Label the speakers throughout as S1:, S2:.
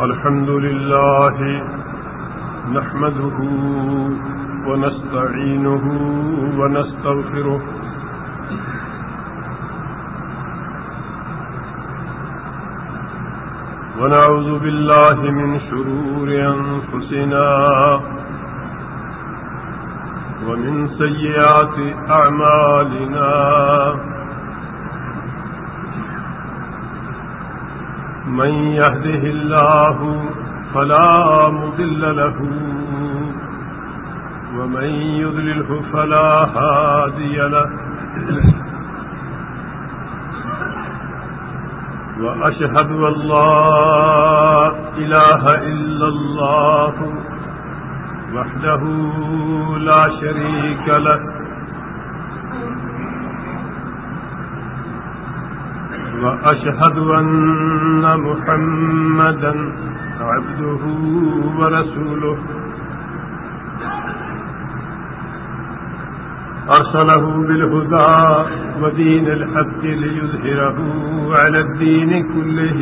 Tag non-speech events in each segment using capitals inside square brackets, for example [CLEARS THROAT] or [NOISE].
S1: الحمد لله نحمده ونستعينه ونستغفره ونعوذ بالله من شرور أنفسنا ومن سيئات أعمالنا من يهده الله فلا مضل له ومن يذلله فلا هادي له وأشهد أن لا إله إلا الله وحده لا شريك له وأشهد أن محمدا عبده ورسوله. أرسله بالهدى ودين الحق ليظهره على الدين كله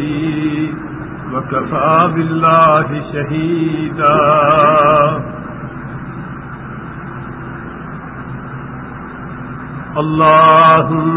S1: وكفى بالله شهيدا. اللهم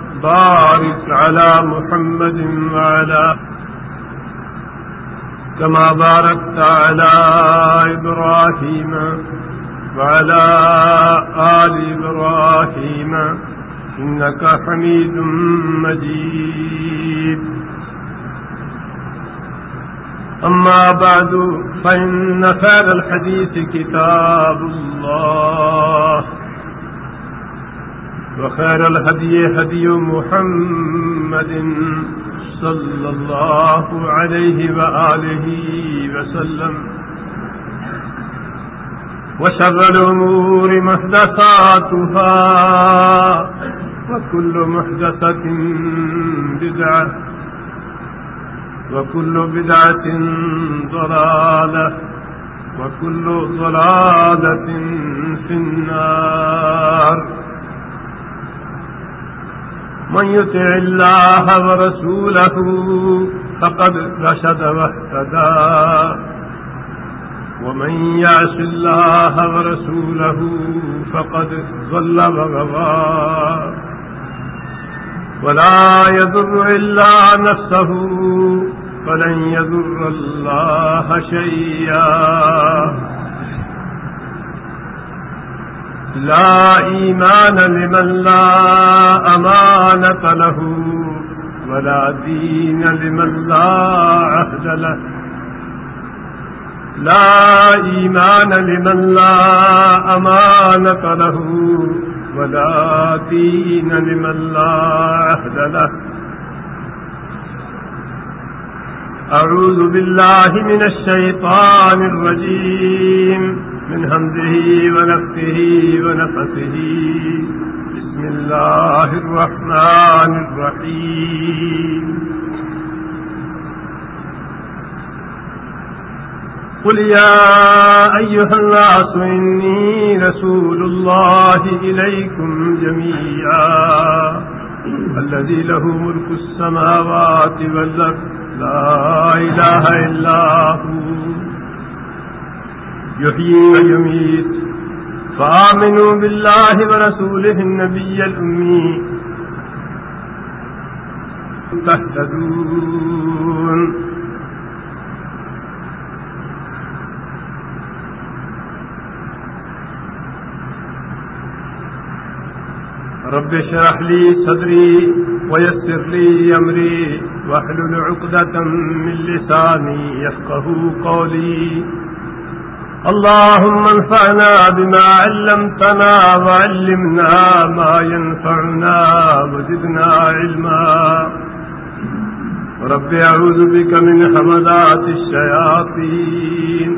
S1: بارك على محمد وعلى كما باركت على إبراهيم وعلى آل إبراهيم إنك حميد مجيد. أما بعد، فإن خير الحديث كتاب الله. وخير الهدي هدي محمد صلى الله عليه وآله وسلم وشر الأمور محدثاتها وكل محدثة بدعة وكل بدعة ضلالة وكل ضلالة في النار من يطع الله ورسوله فقد رشد واهتدى. ومن يعش الله ورسوله فقد ضل وغضى ولا يضر إلا نفسه، فلن يضر الله شيئا. لا إيمان لمن لا أمانة له، ولا دين لمن لا عهد له. لا إيمان لمن لا أمانة له، ولا دين لمن لا عهد له. أعوذ بالله من الشيطان الرجيم. من همزه ونفسه ونفسه بسم الله الرحمن الرحيم. قل يا أيها الناس، إني رسول الله إليكم جميعا. الذي له ملك السماوات والأرض. لا إله إلا هو. يحيي ويميت فآمنوا بالله ورسوله النبي الأمي. تهتدون رب اشرح لي صدري ويسر لي أمري واحلل عقدة من لساني يفقه قولي. اللهم انفعنا بما علمتنا وعلمنا ما ينفعنا وزدنا علما. رب أعوذ بك من حمدات الشياطين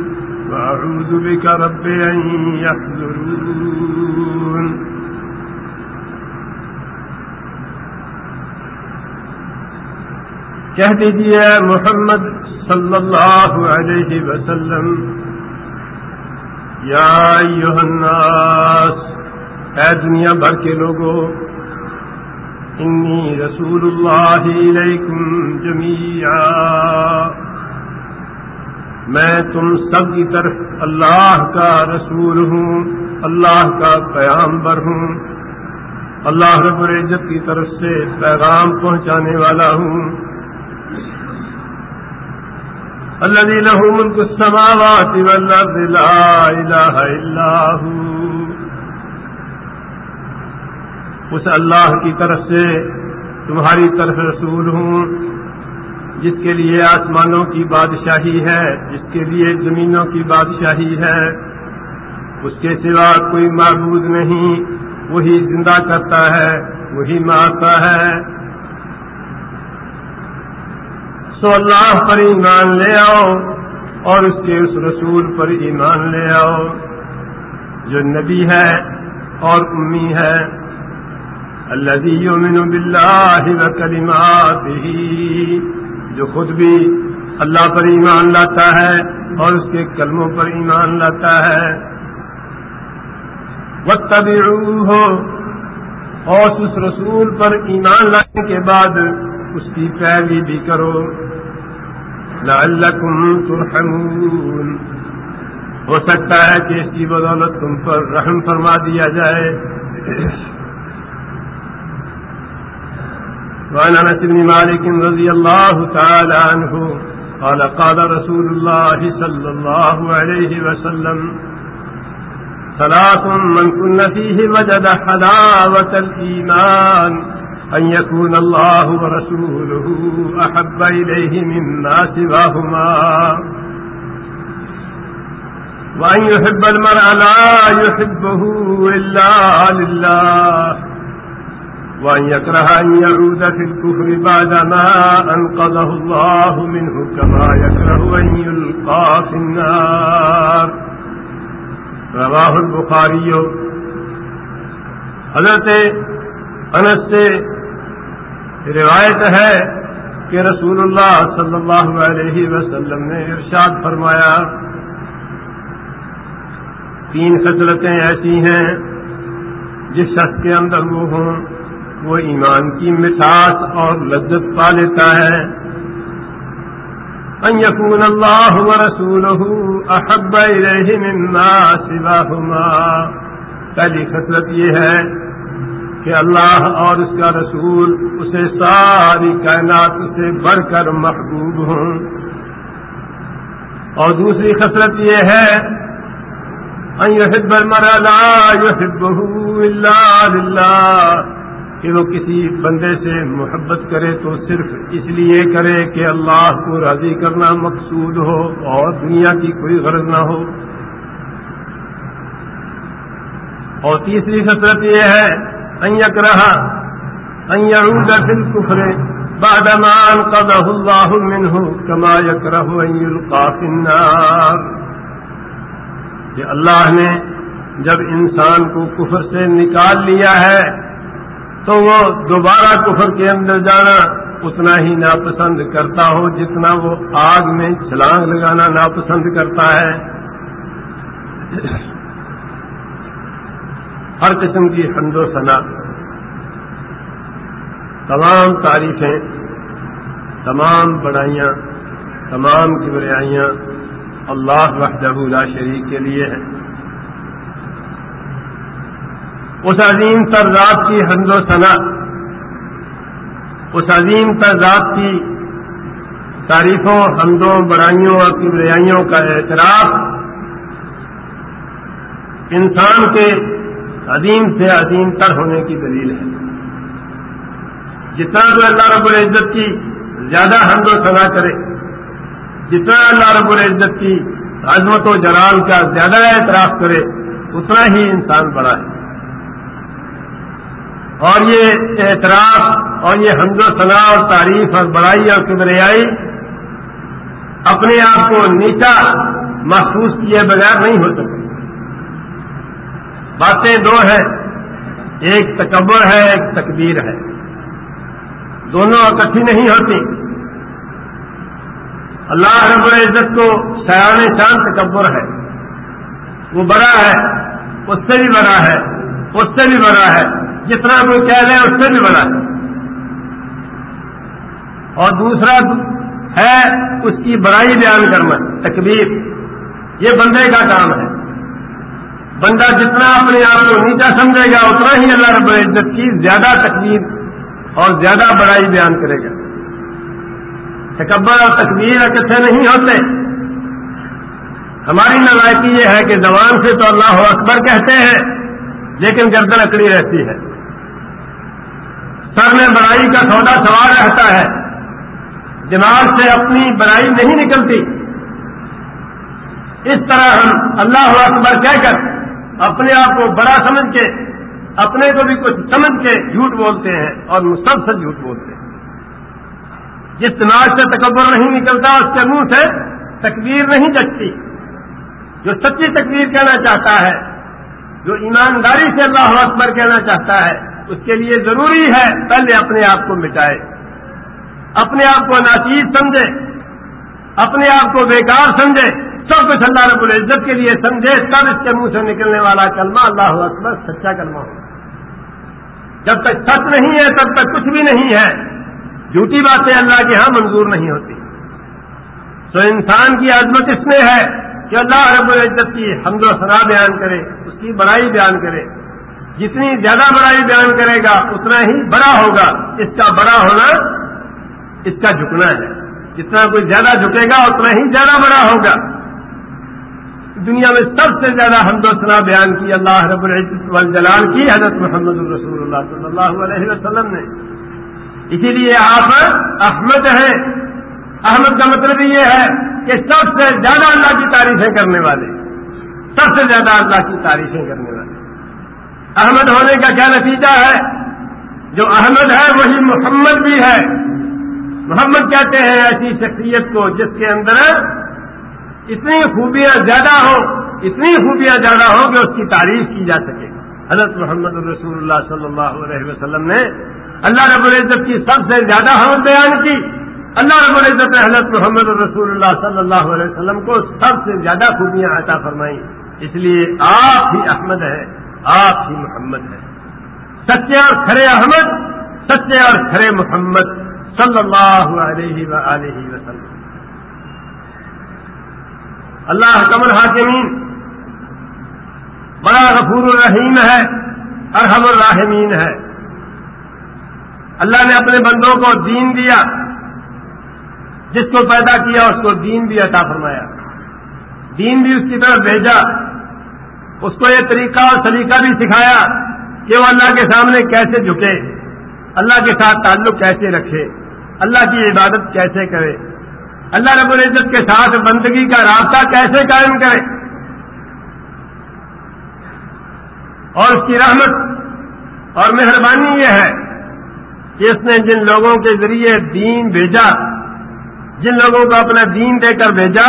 S1: وأعوذ بك رب أن يحذرون کہہ دیجیے محمد صلی اللہ علیہ وسلم یا الناس اے دنیا بھر کے لوگوں انی رسول اللہ علیکم جميعا میں تم سب کی طرف اللہ کا رسول ہوں، اللہ کا پیامبر ہوں، اللہ رب العزت کی طرف سے پیغام پہنچانے والا ہوں۔ الذي له ملك السماوات والأرض لا إله إلا هو. اس اللہ کی طرف سے، تمہاری طرف رسول ہوں، جس کے لیے آسمانوں کی بادشاہی ہے، جس کے لیے زمینوں کی بادشاہی ہے۔ اس کے سوا کوئی معبود نہیں، وہی زندہ کرتا ہے، وہی مارتا ہے۔ تو اللہ پر ایمان لے آؤ اور اس کے اس رسول پر ایمان لے آؤ۔ جو نبی ہے اور امی ہے اللہ یومن بلّہ کلیمات ہی جو خود بھی اللہ پر ایمان لاتا ہے اور اس کے کلموں پر ایمان لاتا ہے۔ وقت ہو اور اس رسول پر ایمان لانے کے بعد اس کی پیروی بھی کرو۔ لعلکم ترحمون۔ ہو سکتا ہے کہ اس کی بدولت تم پر رحم فرما دیا جائے۔ وعن انس بن مالك رضي الله تعالى عنه قال قال رسول الله صلى الله عليه وسلم، ثلاث من كن فيه وجد حلاوة الإيمان أن يكون الله ورسوله أحب إليه مما سواهما. وأن يحب المرء لا يحبه إلا لله. وأن يكره أن يعود في الكفر بعدما أنقذه الله منه كما يكره أن يلقى في النار. رواه البخاري. حضرت انس سے روایت ہے کہ رسول اللہ صلی اللہ علیہ وسلم نے ارشاد فرمایا، تین خصلتیں ایسی ہیں، جس شخص کے اندر وہ ہوں، وہ ایمان کی مٹھاس اور لذت پا لیتا ہے۔ ان یکون اللہ رسول احب مما سواہما۔ پہلی خصلت یہ ہے کہ اللہ اور اس کا رسول اسے ساری کائنات سے بڑھ کر محبوب ہوں۔ اور دوسری خسرت یہ ہے کہ وہ کسی بندے سے محبت کرے تو صرف اس لیے کرے کہ اللہ کو راضی کرنا مقصود ہو اور دنیا کی کوئی غرض نہ ہو۔ اور تیسری خسرت یہ ہے أن يكره أن يعود في الكفر بعدما أنقذه الله منه، كما يكره أن يلقى في النار. کہ اللہ نے جب انسان کو کفر سے نکال لیا ہے، تو وہ دوبارہ کفر کے اندر جانا اتنا ہی ناپسند کرتا ہو جتنا وہ آگ میں چھلانگ لگانا ناپسند کرتا ہے۔ ہر قسم کی حمد و ثنا۔ تمام تعریفیں، تمام بڑائیاں، تمام کبریائیاں اللہ وحدہ لا شریک کے لیے ہیں۔ اس عظیم تر ذات کی حمد و ثنا، اس عظیم تر ذات کی تعریفوں، حمدوں، بڑائیوں اور کبریائیوں کا اعتراف انسان کے عظیم سے عظیم تر ہونے کی دلیل ہے۔ جتنا جو اللہ رب العزت کی زیادہ حمد و سنا کرے، جتنا اللہ رب العزت کی عظمت و جلال کا زیادہ اعتراف کرے، اتنا ہی انسان بڑا ہے۔ اور یہ اعتراف اور یہ حمد و ثنا اور تعریف اور بڑائی اور کبریائی اپنے آپ کو نیچا محفوظ کیے بغیر نہیں ہو سکتی باتیں دو ہیں۔ ایک تکبر ہے، ایک تکبیر ہے۔ دونوں اکٹھی نہیں ہوتی۔ اللہ رب العزت کو سیاح شان تکبر ہے۔ وہ بڑا ہے، اس سے بھی بڑا ہے، اس سے بھی بڑا ہے۔ جتنا کوئی کہہ لے، اس سے بھی بڑا ہے۔ اور دوسرا ہے، اس کی بڑائی بیان کرنا، تکبیر۔ یہ بندے کا کام ہے۔ بندہ جتنا اپنے آپ کو نیچا سمجھے گا، اتنا ہی اللہ رب العزت کی زیادہ تکبیر اور زیادہ بڑائی بیان کرے گا۔ تکبر اور تکبیر اکٹھے نہیں ہوتے۔ ہماری نلائکی یہ ہے کہ زبان سے تو اللہ اکبر کہتے ہیں، لیکن گردن اکڑی رہتی ہے۔ سر میں بڑائی کا سودا سوال رہتا ہے۔ دماغ سے اپنی بڑائی نہیں نکلتی۔ اس طرح ہم اللہ اکبر کہہ کر اپنے آپ کو بڑا سمجھ کے، اپنے کو بھی کچھ سمجھ کے جھوٹ بولتے ہیں اور مسلسل جھوٹ بولتے ہیں۔ جس دماغ سے تکبر نہیں نکلتا، اس کے منہ سے تکبیر نہیں جچتی جو سچی تکبیر کہنا چاہتا ہے، جو ایمانداری سے اللہ اکبر کہنا چاہتا ہے، اس کے لیے ضروری ہے پہلے اپنے آپ کو مٹائے۔ اپنے آپ کو ناچیز سمجھے، اپنے آپ کو بیکار سمجھے۔ سب کچھ اللہ رب العزت کے لیے سمجھے تب اس کے منہ سے نکلنے والا کلمہ اللہ اکبر، سچا کلمہ۔ ہو جب تک سچ نہیں ہے، تب تک کچھ بھی نہیں ہے۔ جھوٹی باتیں اللہ کے ہاں منظور نہیں ہوتی۔ تو انسان کی عظمت اس میں ہے کہ اللہ رب العزت کی حمد و ثنا بیان کرے، اس کی بڑائی بیان کرے۔ جتنی زیادہ بڑائی بیان کرے گا، اتنا ہی بڑا ہوگا۔ اس کا بڑا ہونا، اس کا جھکنا ہے۔ جتنا کوئی زیادہ جھکے گا، اتنا ہی زیادہ بڑا ہوگا۔ دنیا میں سب سے زیادہ حمد و سنا بیان کی اللہ رب العزت والجلال کی، حضرت محمد الرسول اللہ صلی اللہ علیہ وسلم نے۔ اسی لیے آپ احمد ہیں۔ احمد کا مطلب یہ ہے کہ سب سے زیادہ اللہ کی تعریفیں کرنے والے۔ سب سے زیادہ اللہ کی تعریفیں کرنے والے۔ احمد ہونے کا کیا نتیجہ ہے؟ جو احمد ہے، وہی محمد بھی ہے۔ محمد کہتے ہیں ایسی شخصیت کو جس کے اندر اتنی خوبیاں زیادہ ہوں، اتنی خوبیاں زیادہ ہوں کہ اس کی تعریف کی جا سکے۔ حضرت محمد الرسول اللہ صلی اللہ علیہ وسلم نے اللہ رب العزت کی سب سے زیادہ حمد بیان کی۔ اللہ رب العزت نے حضرت محمد الرسول اللہ صلی اللہ علیہ وسلم کو سب سے زیادہ خوبیاں عطا فرمائی اس لیے آپ ہی احمد ہے آپ ہی محمد ہے سچے اور کھڑے احمد، سچے اور کھڑے محمد صلی اللہ علیہ وسلم۔ اللہ کمر حاکمین بڑا غفور الرحیم ہے، ارحم الراحمین ہے۔ اللہ نے اپنے بندوں کو دین دیا۔ جس کو پیدا کیا، اس کو دین بھی عطا فرمایا۔ دین بھی اس کی طرف بھیجا۔ اس کو یہ طریقہ اور سلیقہ بھی سکھایا کہ وہ اللہ کے سامنے کیسے جھکے۔ اللہ کے ساتھ تعلق کیسے رکھے۔ اللہ کی عبادت کیسے کرے۔ اللہ رب العزت کے ساتھ بندگی کا رابطہ کیسے قائم کرے؟ اور اس کی رحمت اور مہربانی یہ ہے کہ اس نے جن لوگوں کے ذریعے دین بھیجا، جن لوگوں کو اپنا دین دے کر بھیجا،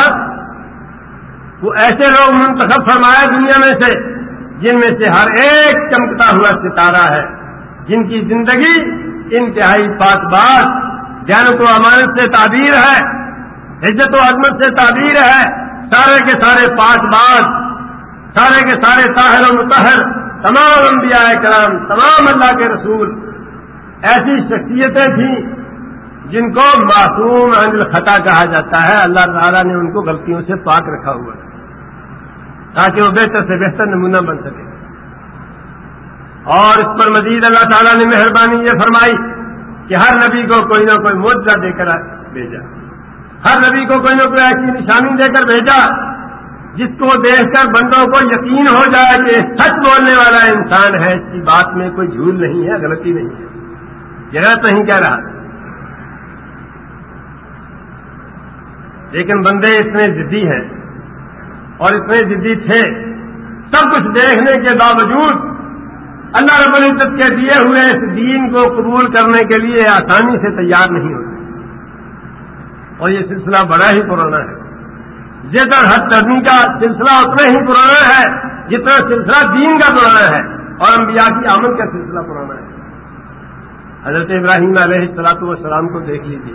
S1: وہ ایسے لوگ منتخب فرمایا دنیا میں سے، جن میں سے ہر ایک چمکتا ہوا ستارہ ہے، جن کی زندگی انتہائی پاک بات، جان کو امانت سے تعبیر ہے۔ عزت و عظمت سے تعبیر ہے۔ سارے کے سارے پاک بات سارے کے سارے طاہر و متحر تمام انبیاء کرام، تمام اللہ کے رسول۔ ایسی شخصیتیں تھیں جن کو معصوم عند خطا کہا جاتا ہے۔ اللہ تعالیٰ نے ان کو غلطیوں سے پاک رکھا ہوا ہے۔ تاکہ وہ بہتر سے بہتر نمونہ بن سکے۔ اور اس پر مزید اللہ تعالیٰ نے مہربانی یہ فرمائی کہ ہر نبی کو کوئی نہ کوئی موجہ دے کر بھیجا۔ ہر نبی کو کوئی نہ کوئی ایسی نشانی دے کر بھیجا جس کو دیکھ کر بندوں کو یقین ہو جائے کہ سچ بولنے والا انسان ہے، اس کی بات میں کوئی جھول نہیں ہے، غلطی نہیں ہے۔ غلط نہیں کہہ رہا۔ لیکن بندے اتنے ضدی ہیں اور اتنے ضدی تھے۔ سب کچھ دیکھنے کے باوجود اللہ رب العزت کے دیے ہوئے اس دین کو قبول کرنے کے لیے آسانی سے تیار نہیں ہوتے۔ اور یہ سلسلہ بڑا ہی پرانا ہے۔ زیدر حد کرنی کا سلسلہ اتنا ہی پرانا ہے جتنا سلسلہ دین کا پرانا ہے اور انبیاء کی آمد کا سلسلہ پرانا ہے۔ حضرت ابراہیم علیہ السلاط والسلام کو دیکھ لیجیے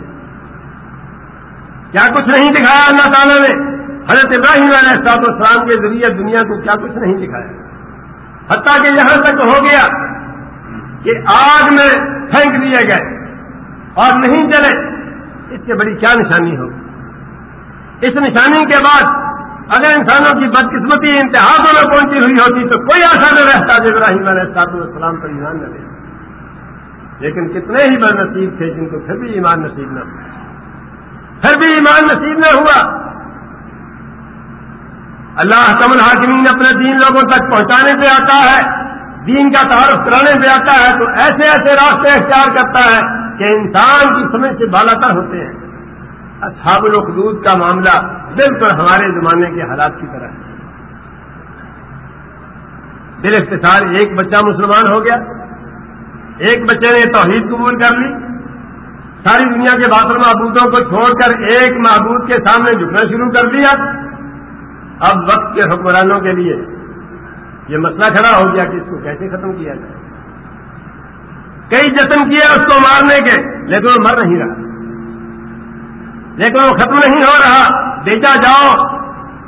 S1: کیا کچھ نہیں دکھایا اللہ تعالیٰ نے؟ حضرت ابراہیم علیہ السلاط والسلام کے ذریعے دنیا کو کیا کچھ نہیں دکھایا۔ حتیٰ کہ یہاں تک ہو گیا کہ آگ میں پھینک دیے گئے اور نہیں چلے۔ اس سے بڑی کیا نشانی ہوگی اس نشانی کے بعد اگر انسانوں کی بدقسمتی انتہا میں پہنچی ہوئی ہوتی تو کوئی آسا نہ رہتا جو ابراہیم علیہ السلاط والسلام پر ایمان نہ لے۔ لیکن کتنے ہی بد نصیب تھے جن کو پھر بھی ایمان نصیب نہ ہوا۔ پھر بھی ایمان نصیب نہ ہوا۔ اللہ حکم الحاکمین اپنے دین لوگوں تک پہنچانے پہ آتا ہے، دین کا تعارف کرانے پہ آتا ہے، تو ایسے ایسے راستے اختیار کرتا ہے۔ کہ انسان کی سمجھ سے بالا تر ہوتے ہیں۔ اصحاب الخدود کا معاملہ بالکل ہمارے زمانے کے حالات کی طرح ہے۔ دل اختصار ایک بچہ مسلمان ہو گیا، ایک بچے نے توحید قبول کر لی۔ ساری دنیا کے باطل محبوبوں کو چھوڑ کر ایک محبوب کے سامنے جھکنا شروع کر دیا۔ اب وقت کے حکمرانوں کے لیے یہ مسئلہ کھڑا ہو گیا کہ اس کو کیسے ختم کیا جائے۔ کئی جتن کیے اس کو مارنے کے، لیکن وہ مر نہیں رہا۔ لیکن وہ ختم نہیں ہو رہا۔ بیچا جاؤ،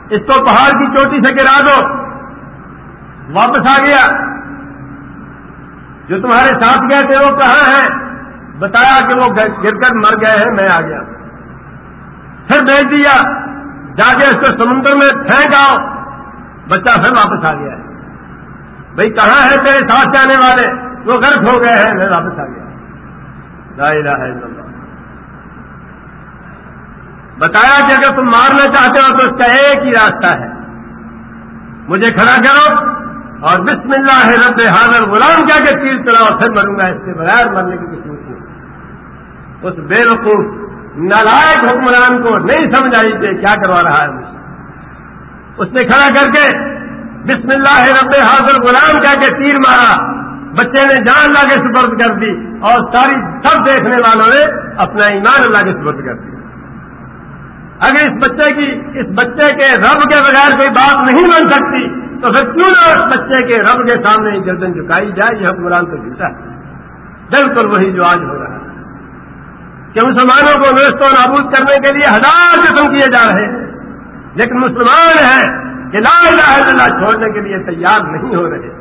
S1: اس کو پہاڑ کی چوٹی سے گرا دو۔ واپس آ گیا۔ جو تمہارے ساتھ گئے تھے، وہ کہاں ہیں؟ بتایا کہ وہ گر کر مر گئے ہیں، میں آ گیا۔ پھر بھیج دیا۔ جا کے اس کو سمندر میں، پھینک آؤ۔ بچہ پھر واپس آ گیا۔ بھائی کہاں ہے تیرے ساتھ جانے والے؟ وہ غرق ہو گئے ہیں، میں واپس آ گیا۔ لا الہ الا اللہ۔ بتایا کہ اگر تم مارنا چاہتے ہو تو اس کا ایک ہی راستہ ہے۔ مجھے کھڑا کرو اور بسم اللہ رب حاضر غلام کیا کہ تیر چلاؤ پھر مروں گا اس کے بغیر مرنے کی کچھ نہیں۔ اس بے وقوف، نالائق حکمران کو نہیں سمجھ آئی کہ کیا کروا رہا ہے مجھے اس نے کھڑا کر کے بسم اللہ رب حاضر غلام کیا کہ تیر مارا۔ بچے نے جان اللہ کے سپرد کر دی اور ساری سب دیکھنے والوں نے اپنا ایمان اللہ کے سپرد کر دی۔ اگر اس بچے کی، اس بچے کے رب کے بغیر کوئی بات نہیں بن سکتی، تو پھر کیوں نہ اس بچے کے رب کے سامنے گردن جھکائی جائے؟ یہ حکمران تو جیتا ہے۔ بالکل وہی جو آج ہو رہا ہے۔ کہ مسلمانوں کو نوست و نابود کرنے کے لیے ہزار قسم کیے جا رہے ہیں۔ لیکن مسلمان ہیں کہ لا الہ الا اللہ چھوڑنے کے لیے تیار نہیں ہو رہے۔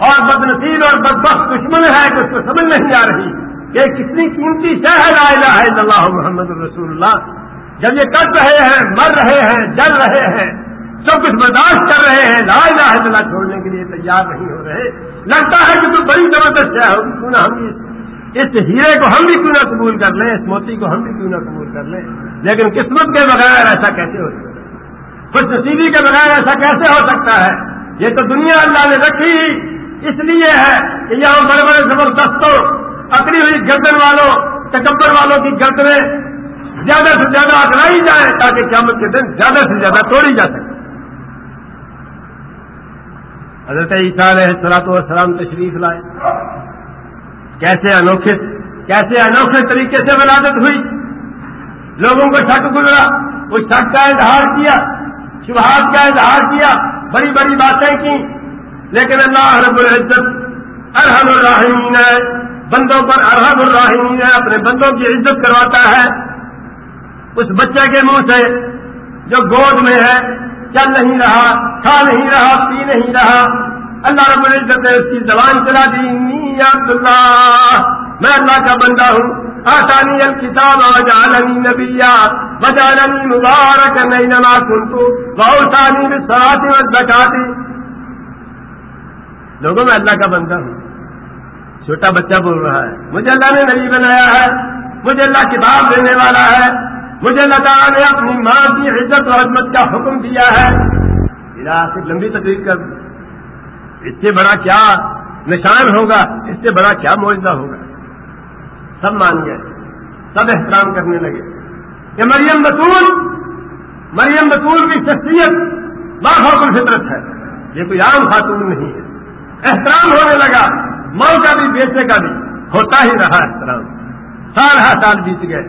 S1: اور بد نصیب اور بدبخت دشمن ہے کہ اس کو سمجھ نہیں آ رہی کہ کتنی قیمتی شہ ہے لا الہ الا اللہ محمد الرسول اللہ جب یہ کر رہے ہیں، مر رہے ہیں، جل رہے ہیں، سب کچھ برداشت کر رہے ہیں، لا الہ الا اللہ چھوڑنے کے لیے تیار نہیں ہو رہے۔ لگتا ہے کہ تو بڑی زبردست ہے ہوگی کیوں نہ ہم اس ہیرے کو ہم بھی کیوں نہ قبول کر لیں، اس موتی کو ہم بھی کیوں نہ قبول کر لیں۔ لیکن قسمت کے بغیر ایسا کیسے ہو سکتا ہے؟ خوش نصیبی کے بغیر ایسا کیسے ہو سکتا ہے؟ یہ تو دنیا اللہ نے رکھی۔ اس لیے ہے کہ یہاں بڑے بڑے زبردستوں، اکڑی ہوئی گردن والوں، تکبر والوں کی گردنیں زیادہ سے زیادہ اکڑائی جائیں تاکہ قیامت کے دن زیادہ سے زیادہ توڑی جا سکے۔ حضرت عیسیٰ علیہ السلاط والسلام تشریف لائے۔ کیسے انوکھے کیسے انوکھے طریقے سے ولادت ہوئی۔ لوگوں کو شک گزرا اس شک کا اظہار کیا، شبہات کا اظہار کیا، بڑی بڑی باتیں کی لیکن اللہ رب العزت ارحم الراحمین ہے، بندوں پر ارحم الراحمین ہے، اپنے بندوں کی عزت کرواتا ہے۔ اس بچے کے منہ سے جو گود میں ہے، چل نہیں رہا، کھا نہیں رہا، پی نہیں رہا، اللہ رب العزت نے اس کی زبان چلا دی۔ عبد اللہ میں اللہ کا بندہ ہوں۔ آسانی الکتاب وجعلنی نبیا، وجعلنی مبارک نینما کنتو وعوسانی بالصلاة والزکاة۔ لوگوں میں اللہ کا بندہ ہوں۔ چھوٹا بچہ بول رہا ہے، مجھے اللہ نے نبی بنایا ہے، مجھے اللہ کتاب دینے والا ہے، مجھے تعالیٰ نے اپنی ماں کی عزت و عظمت کا حکم دیا ہے۔ سے لمبی تقریر کر۔ اس سے بڑا کیا نشان ہوگا؟ اس سے بڑا کیا معاوضہ ہوگا؟ سب مان گئے، سب احترام کرنے لگے۔ کہ مریم بطول مریم بطول کی شخصیت لاکھوں فطرت ہے۔ یہ کوئی عام خاتون نہیں ہے۔ احترام ہونے لگا ماں کا بھی بیٹے کا بھی ہوتا ہی رہا احترام۔ سارا سال بیت گئے۔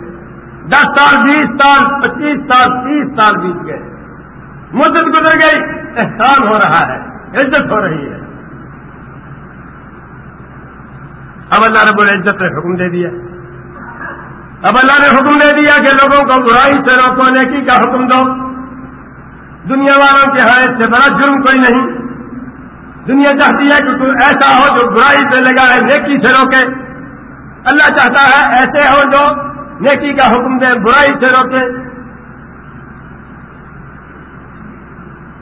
S1: دس سال، بیس سال، پچیس سال، تیس سال بیت گئے۔ مدت گزر گئی احسان ہو رہا ہے، عزت ہو رہی ہے۔ اب اللہ رب العزت نے حکم دے دیا۔ اب اللہ نے حکم دے دیا کہ لوگوں کو برائی سے روکو، نیکی کا حکم دو۔ دنیا والوں کے ہاں اس سے بڑا جرم کوئی نہیں۔ دنیا چاہتی ہے کہ کوئی ایسا ہو جو برائی سے لگائے نیکی سے روکے۔ اللہ چاہتا ہے ایسے ہو جو نیکی کا حکم دے، برائی سے روکے۔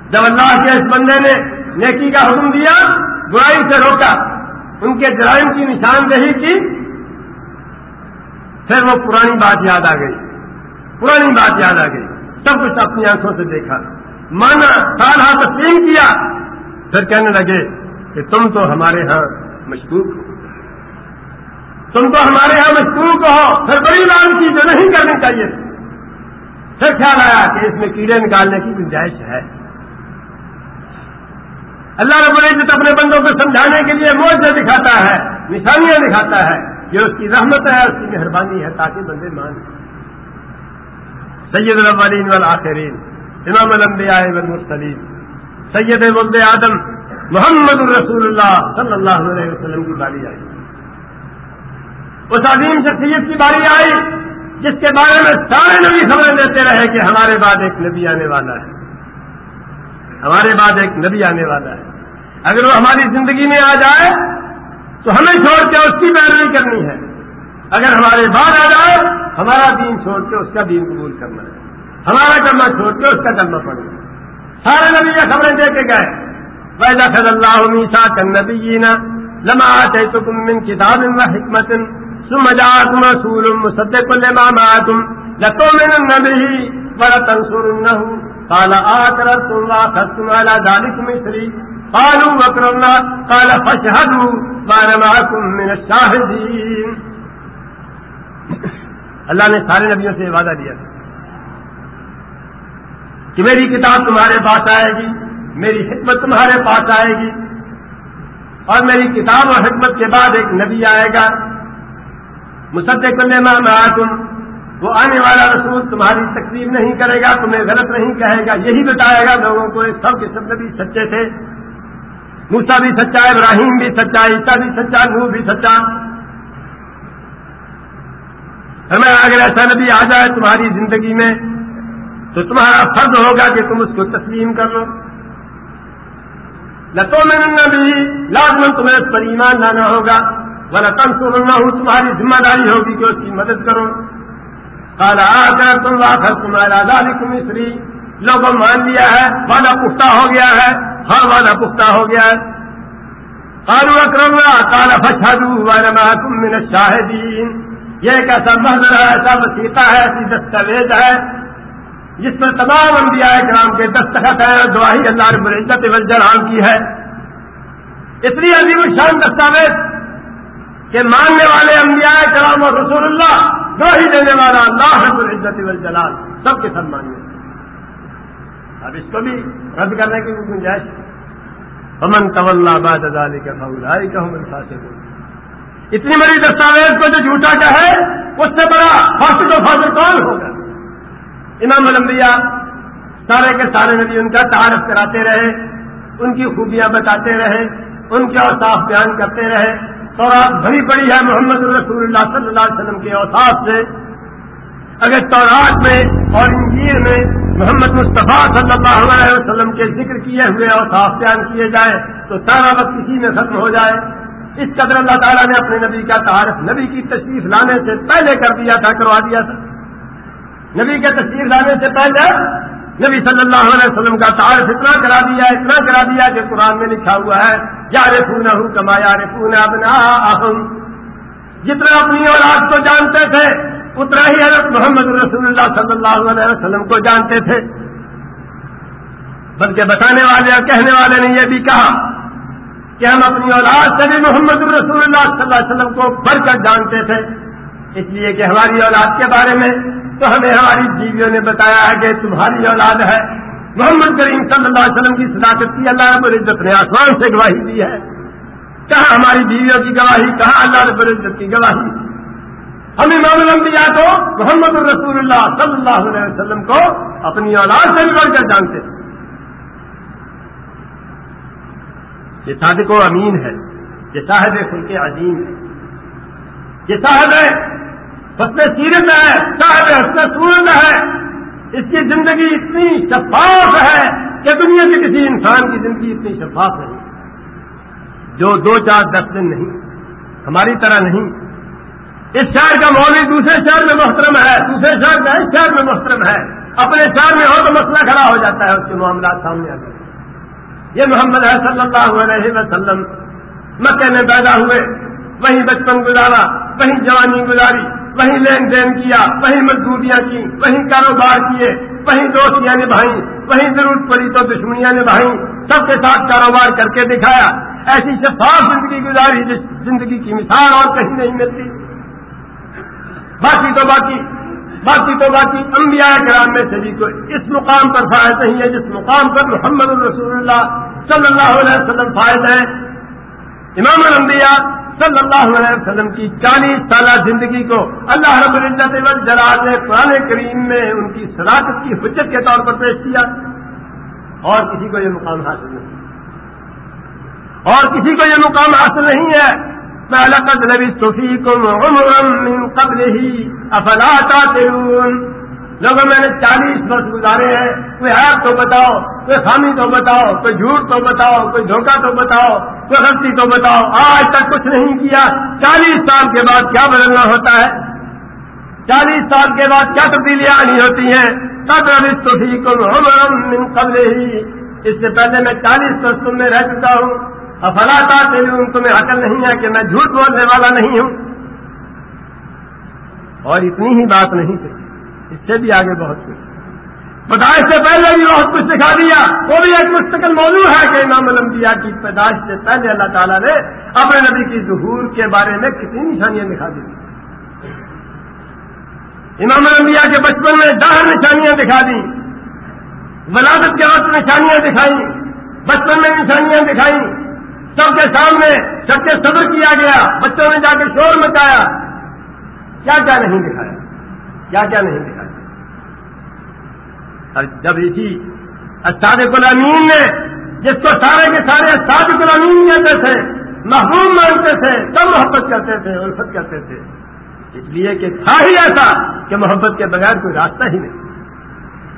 S1: جب اللہ کے اس بندے نے نیکی کا حکم دیا، برائی سے روکا، ان کے جرائم کی نشاندہی کی، پھر وہ پرانی بات یاد آ گئی۔ پرانی بات یاد آ گئی۔ سب کچھ اپنی آنکھوں سے دیکھا۔ مانا، سالہ تسلیم کیا۔ پھر کہنے لگے کہ تم تو ہمارے ہاں مشکوک ہو۔ تم تو ہمارے ہاں مشکوک ہو۔ پھر بڑی بات کی جو نہیں کرنی چاہیے۔ پھر خیال آیا کہ اس میں کیڑے نکالنے کی گنجائش ہے۔ اللہ رب العزت اپنے بندوں کو سمجھانے کے لیے موجود دکھاتا ہے، نشانیاں دکھاتا ہے یہ اس کی رحمت ہے، اس کی مہربانی ہے تاکہ بندے مان سید الاولین والآخرین، امام الانبیاء والمرسلین۔ سید ولد آدم محمد الرسول اللہ صلی اللہ علیہ وسلم کی باری آئی۔ اس عظیم شخصیت کی باری آئی، جس کے بارے میں سارے نبی خبریں دیتے رہے کہ ہمارے بعد ایک نبی آنے والا ہے۔ ہمارے بعد ایک نبی آنے والا ہے۔ اگر وہ ہماری زندگی میں آ جائے، تو ہمیں چھوڑ کے اس کی پیروی کرنی ہے۔ اگر ہمارے بعد آ جائے، ہمارا دین چھوڑ کے اس کا دین قبول کرنا ہے۔ ہمارا کرنا چھوڑ کے اس کا کرنا پڑے گا سارے نبی یہ خبریں دے کے گئے۔ ویدا خد اللہ میسا کن نبی لما آتے تو کم من کتاب حکمت سم جات مسول مصدق لما معتم لتؤمن نبی ولا تنصرنه قال آكررتم وأخذتم على ذلك مصري قالوا وكرمنا قال فاشهدوا وانا معكم من الشاهدين۔ اللہ نے سارے نبیوں سے وعدہ دیا تھا۔ کہ میری کتاب تمہارے پاس آئے گی، میری حکمت تمہارے پاس آئے گی۔ اور میری کتاب اور حکمت کے بعد ایک نبی آئے گا۔ مصدق میں تم وہ آنے والا رسول تمہاری تقریب نہیں کرے گا، تمہیں غلط نہیں کہے گا۔ یہی بتائے گا لوگوں کو سب کے سب نبی سچے تھے۔ موسا بھی سچا، ابراہیم بھی سچا عیسا بھی سچا نو بھی سچا۔ ہمیں اگر ایسا نبی آ جائے تمہاری زندگی میں تو تمہارا فرض ہوگا کہ تم اس کو تسلیم کر لو۔ لتوں میں بھی لازمن تمہیں اس پر ایمان لانا ہوگا۔ ورنہ تم سو ہوں تمہاری ذمہ داری ہوگی کہ اس کی مدد کرو۔ کالا آ کر تم لا تمہارا داری تم اسری لوگوں مان لیا ہے وعدہ پختہ ہو گیا ہے۔ ہاں، ہر وعدہ پختہ ہو گیا ہے۔ قالوا اکرمنا قال فاشهدوا وانا معكم من الشاهدين۔ یہ ایک ایسا محضر ہے، ایسا وسیقہ ہے، ایسی دستاویز ہے۔ جس پر تمام انبیاء کرام کے دستخط ہیں اور دعائی اللہ رب العزت والجلال کی ہے۔ اس لیے عظیم الشان دستاویز کہ ماننے والے انبیاء کرام اور رسول اللہ، گواہی دینے والا اللہ رب العزت والجلال، سب کے سب ماننے اب اس کو بھی رد کرنے کی گنجائش۔ امن طول آباد ادالی کا فولائی کا اتنی بڑی دستاویز کو جو جھوٹا کا ہے اس سے بڑا فاسد و فاضر کون ہوگا؟ امام الانبیاء سارے کے سارے نبی ان کا تعارف کراتے رہے، ان کی خوبیاں بتاتے رہے، ان کے اوساف بیان کرتے رہے۔ اور بھری پڑی ہے محمد رسول اللہ صلی اللہ علیہ وسلم کے اوساف سے۔ اگر تورات میں اور انجیر میں محمد مصطفیٰ صلی اللہ علیہ وسلم کے ذکر کیے ہوئے اور صاف بیان کیے جائیں تو سارا وقت کسی میں ختم ہو جائے۔ اس قدر اللہ تعالیٰ نے اپنے نبی کا تعارف نبی کی تشریف لانے سے پہلے کر دیا تھا، کروا دیا تھا۔ نبی کے تشریف لانے سے پہلے نبی صلی اللہ علیہ وسلم کا تعارف اتنا کرا دیا، اتنا کرا دیا کہ قرآن میں لکھا ہوا ہے یار پھون ہوں کما یار پھون ابنا جتنا اپنی اولاد کو جانتے تھے، اتنا ہی حضرت محمد رسول اللہ صلی اللہ علیہ وسلم کو جانتے تھے۔ بلکہ بتانے والے اور کہنے والے نے یہ بھی کہا کہ ہم اپنی اولاد سے بھی محمد رسول اللہ صلی اللہ علیہ وسلم کو بڑھ کر جانتے تھے۔ اس لیے کہ ہماری اولاد کے بارے میں تو ہمیں ہماری بیویوں نے بتایا ہے کہ تمہاری اولاد ہے۔ محمد کریم صلی اللہ علیہ وسلم کی صداقت کی اللہ رب العزت نے آسمان سے گواہی دی ہے۔ کہاں ہماری بیویوں کی گواہی؟ کہاں اللہ رب العزت کی گواہی؟ ہمیں امام دیا تو محمد الرسول اللہ صلی اللہ علیہ وسلم کو اپنی اولاد سے بڑھ کر جانتے ہیں۔ یہ صادق و امین ہے، یہ صاحب خلق عظیم ہے۔ یہ صاحب فصل سیرت ہے صاحب حسن سورت ہے۔ اس کی زندگی اتنی شفاف ہے کہ دنیا کے کسی انسان کی زندگی اتنی شفاف نہیں۔ جو دو چار دس دن نہیں، ہماری طرح نہیں۔ اس شہر کا مولوی دوسرے شہر میں محترم ہے، دوسرے شہر کا اس شہر میں محترم ہے۔ اپنے شہر میں ہو تو مسئلہ کھڑا ہو جاتا ہے، اس کے معاملات سامنے آتے ہیں۔ یہ محمد ہے صلی اللہ علیہ وسلم۔ مکے میں پیدا ہوئے، وہیں بچپن گزارا، وہیں جوانی گزاری۔ وہیں لین دین کیا وہیں مزدوریاں کی وہیں کاروبار کیے وہیں دوستیاں نبھائیں وہیں ضرورت پڑی تو دشمنیاں نبھائیں۔ سب کے ساتھ کاروبار کر کے دکھایا۔ ایسی شفاف زندگی گزاری جس زندگی کی مثال اور کہیں نہیں ملتی۔ باقی تو باقی باقی تو باقی۔ انبیاء کرام میں سے بھی اس مقام پر فائد نہیں ہے جس مقام پر محمد الرسول اللہ صلی اللہ علیہ وسلم فائد ہے امام الانبیاء صلی اللہ علیہ وسلم کی چالیس سالہ زندگی کو اللہ رب العزت جلال نے قرآن کریم میں ان کی صداقت کی حجت کے طور پر پیش کیا اور کسی کو یہ مقام حاصل نہیں۔ اور کسی کو یہ مقام حاصل نہیں ہے۔ فلقد لبثت فيكم عمرا من قبله افلا تعقلون؟ لوگوں میں نے چالیس برس گزارے ہیں، کوئی ایپ تو بتاؤ، کوئی خامی تو بتاؤ، کوئی جھوٹ تو بتاؤ، کوئی دھوکہ تو بتاؤ، کوئی غلطی تو بتاؤ۔ آج تک کچھ نہیں کیا۔ چالیس سال کے بعد کیا بدلنا ہوتا ہے؟ چالیس سال کے بعد کیا تبدیلیاں آنی ہوتی ہیں؟ تب ربیس تو من قبل ہی اس سے پہلے میں چالیس برس تم میں رہ چکا ہوں۔ افلاتا تم تمہیں عقل نہیں ہے کہ میں جھوٹ بولنے والا نہیں ہوں۔ اور اتنی ہی بات نہیں تھی۔ اس سے بھی آگے بہت کچھ۔ پیدائش سے پہلے بھی بہت کچھ دکھا دیا۔ وہ بھی ایک مستقل موضوع ہے کہ امام الانبیاء کی پیدائش سے پہلے اللہ تعالیٰ نے اپنے نبی کی ظہور کے بارے میں کتنی نشانیاں دکھا دی۔ امام الانبیاء کے بچپن میں دہر نشانیاں دکھا دی۔ ولادت کے وقت نشانیاں دکھائی۔ بچپن میں نشانیاں دکھائی۔ سب کے سامنے، سب کے صدر کیا گیا۔ بچوں نے جا کے شور مچایا۔ کیا کیا نہیں دکھایا؟ کیا کیا نہیں دکھایا؟ جب اسی اساد غلامین نے، جس کو سارے کے سارے اساد غلامین کہتے تھے، محبوب مانتے تھے سب محبت کرتے تھے، الفت کرتے تھے۔ اس لیے کہ تھا ہی ایسا کہ محبت کے بغیر کوئی راستہ ہی نہیں۔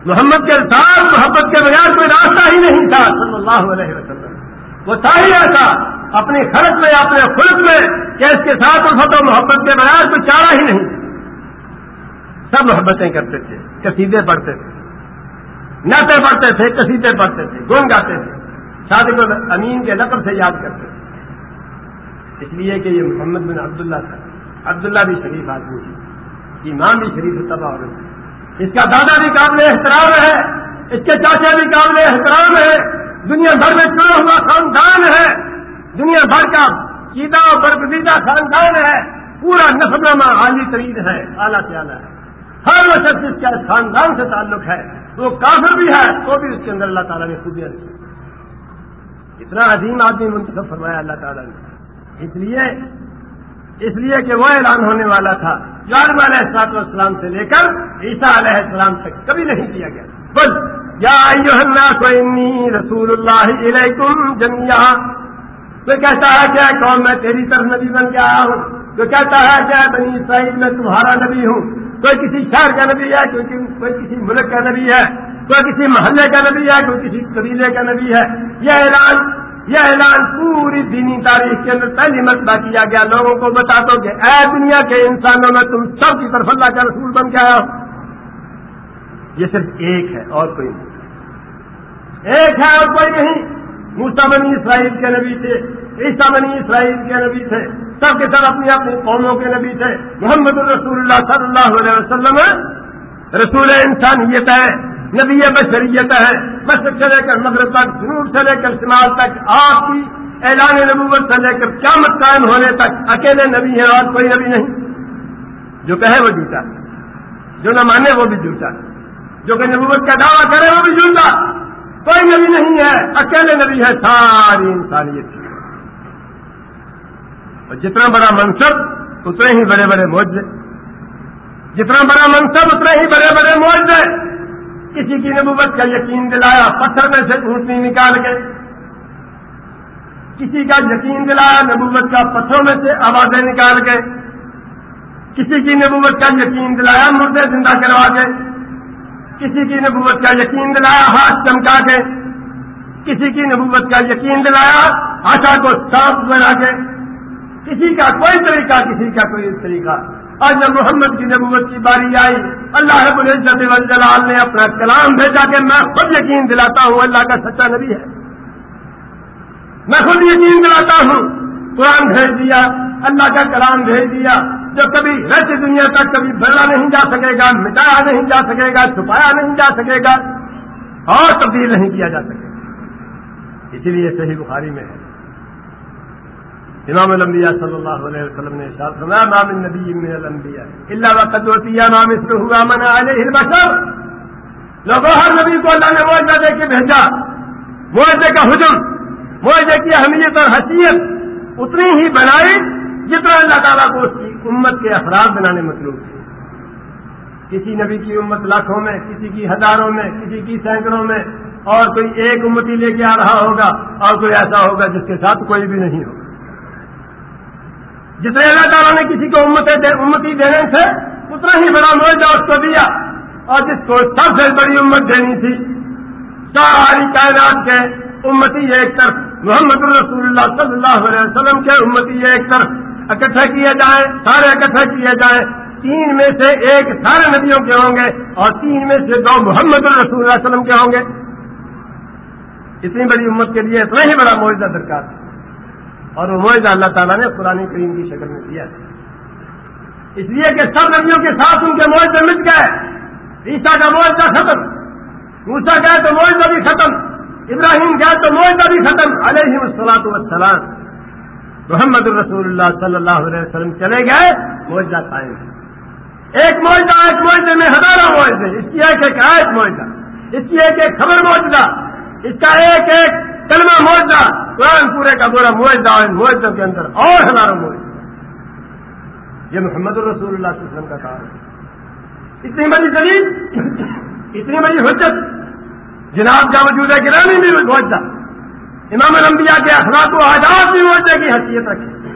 S1: محمد کے ساتھ محبت کے بغیر کوئی راستہ ہی نہیں تھا، صلی اللہ علیہ وسلم۔ وہ تھا ہی ایسا اپنی خرچ میں، اپنے خلق میں کہ اس کے ساتھ الفت و محبت کے بغیر کوئی چارہ ہی نہیں۔ سب محبتیں کرتے تھے کسیدے پڑھتے تھے۔ نعتیں پڑھتے تھے کسیدے پڑھتے تھے گن گاتے تھے۔ صادق امین کے نقل سے یاد کرتے تھے۔ اس لیے کہ یہ محمد بن عبداللہ تھا۔ عبداللہ بھی شریف آدمی تھی امام بھی شریف تباہ اور اس کا دادا بھی قابل احترام ہے، اس کے چاچا بھی قابل احترام ہے۔ دنیا بھر میں چنا ہوا خاندان ہے۔ دنیا بھر کا چیتا اور برگزیدہ خاندان ہے۔ پورا نسل عالی ترین ہے۔ اعلیٰ سے اعلیٰ ہے۔ ہر شخص اس کے خاندان سے تعلق ہے، وہ کافر بھی ہے تو بھی اس کے اندر اللہ تعالیٰ نے خوبیاں رکھی اتنا عظیم آدمی منتخب فرمایا اللہ تعالیٰ نے۔ اس لیے اس لیے کہ وہ اعلان ہونے والا تھا۔ جو علیہ السلاط والسلام سے لے کر عیسیٰ علیہ السلام تک کبھی نہیں کیا گیا۔ بس، یا رسول اللہ علیکم جمیا کوئی کہتا ہے کیا قوم، میں تیری طرف نبی بن کے آیا ہوں۔ کوئی کہتا ہے کیا بنی اسرائیل، میں تمہارا نبی ہوں۔ کوئی کسی شہر کا نبی ہے کوئی کوئی کسی ملک کا نبی ہے۔ کوئی کسی محلے کا نبی ہے، کوئی کسی قبیلے کا نبی ہے۔ یہ اعلان یہ اعلان پوری دینی تاریخ کے اندر پہلی مرتبہ کیا گیا۔ لوگوں کو بتا دو کہ اے دنیا کے انسانوں میں تم سب کی طرف اللہ کا رسول بن کے آیا ہو۔ یہ صرف ایک ہے اور کوئی نہیں۔ ایک ہے اور کوئی نہیں۔ موسا بنی اسرائیل کے نبی تھے عیسا بنی اسرائیل کے نبی تھے۔ سب کے سب اپنی اپنی قوموں کے نبی تھے۔ محمد الرسول اللہ صلی اللہ علیہ وسلم، رسول انسانیت ہے، نبی بشریت ہے۔ بس سے لے کر مغرب تک، جنوب سے لے کر شمال تک، آپ کی اعلان نبوت سے لے کر قیامت قائم ہونے تک اکیلے نبی ہیں، اور کوئی نبی نہیں۔ جو کہے وہ جھوٹا جو نہ مانے وہ بھی جھوٹا جو کہ نبوت کا دعویٰ کرے وہ بھی جھوٹا۔ کوئی نبی نہیں ہے، اکیلے نبی ہے ساری انسانیت اور جتنا بڑا منصب، اتنے ہی بڑے بڑے موجے جتنا بڑا منصب، اتنے ہی بڑے بڑے موجے کسی کی نبوت کا یقین دلایا، پتھر میں سے اونٹنی نکال کے۔ کسی کا یقین دلایا، نبوت کا پتھروں میں سے آوازیں نکال کے۔ کسی کی نبوت کا یقین دلایا، مردے زندہ کروا کے۔ کسی کی نبوت کا یقین دلایا، ہاتھ چمکا کے۔ کسی کی نبوت کا یقین دلایا، آشا کو صاف بنا کے۔ کسی کا کوئی طریقہ، کسی کا کوئی طریقہ۔ آج جب محمد کی نبوت کی باری آئی، اللہ رب العزت والجلال نے اپنا کلام بھیجا کہ میں خود یقین دلاتا ہوں اللہ کا سچا نبی ہے۔ میں خود یقین دلاتا ہوں۔ قرآن بھیج دیا، اللہ کا کلام بھیج دیا۔ جو کبھی ویسی دنیا تک کبھی بھرا نہیں جا سکے گا مٹایا نہیں جا سکے گا، چھپایا نہیں جا سکے گا، اور تبدیل نہیں کیا جا سکے گا۔ اسی لیے صحیح بخاری میں ہے۔ امام الانبیاء صلی اللہ علیہ وسلم نے فرمایا مام النبی من الانبیاء الا وقد وصیا ما مثله من علیہ البشر. لوگوں ہر نبی کو اللہ نے معاہدہ دے کے بھیجا معاہدے کا حجم معاہدے کی اہمیت اور حیثیت اتنی ہی بنائی جتنا اللہ تعالیٰ کو اس کی امت کے افراد بنانے مطلوب تھے۔ کسی نبی کی امت لاکھوں میں، کسی کی ہزاروں میں، کسی کی سینکڑوں میں اور کوئی ایک امتی لے کے آ رہا ہوگا اور کوئی ایسا ہوگا جس کے ساتھ کوئی بھی نہیں ہوگا۔ جتنے اللہ تعالیٰ نے کسی کو امتی دینے سے اتنا ہی بڑا معاوضہ اس کو دیا اور جس کو سب سے بڑی امت دینی تھی۔ ساری کائنات کے امتی ایک طرف، محمد الرسول اللہ صلی اللہ علیہ وسلم کے امتی ایک طرف اکٹھا کیے جائیں، سارے اکٹھا کیے جائیں۔ تین میں سے ایک سارے نبیوں کے ہوں گے اور تین میں سے دو محمد الرسول اللہ علیہ وسلم کے ہوں گے۔ اتنی بڑی امت کے لیے اتنا ہی بڑا معاوضہ درکار تھا۔ اور وہ معاہدہ اللہ تعالیٰ نے قرآن کریم کی شکل میں دیا اس لیے کہ سب نبیوں کے ساتھ ان کے معاہدے مٹ گئے۔ عیسا کا معاہدہ ختم۔ موسا گئے تو معاہدہ بھی ختم۔ ابراہیم گئے تو معاہدہ بھی ختم۔ علیہ السلاط وسلام محمد الرسول اللہ صلی اللہ علیہ وسلم چلے گئے معاہدہ قائم۔ ایک معاہدہ ایک معاہدے میں ہزاروں معاہدے اس کی ایک ایک آیت معاہدہ اس کی ایک ایک خبر معاہدہ اس کا ایک ایک کلمہ معاہدہ قرآن پورے کا پورا معاہدہ معاہدوں کے اندر اور ہزاروں معاہدہ یہ محمد الرسول اللہ علیہ وسلم کا کام ہے۔ اتنی بڑی دلیل، اتنی بڑی حجت۔ جناب کا وجود ہے گرانی بھی معاہدہ امام الانبیاء کے اخلاق و آزاد بھی معاہدے کی حیثیت رکھے۔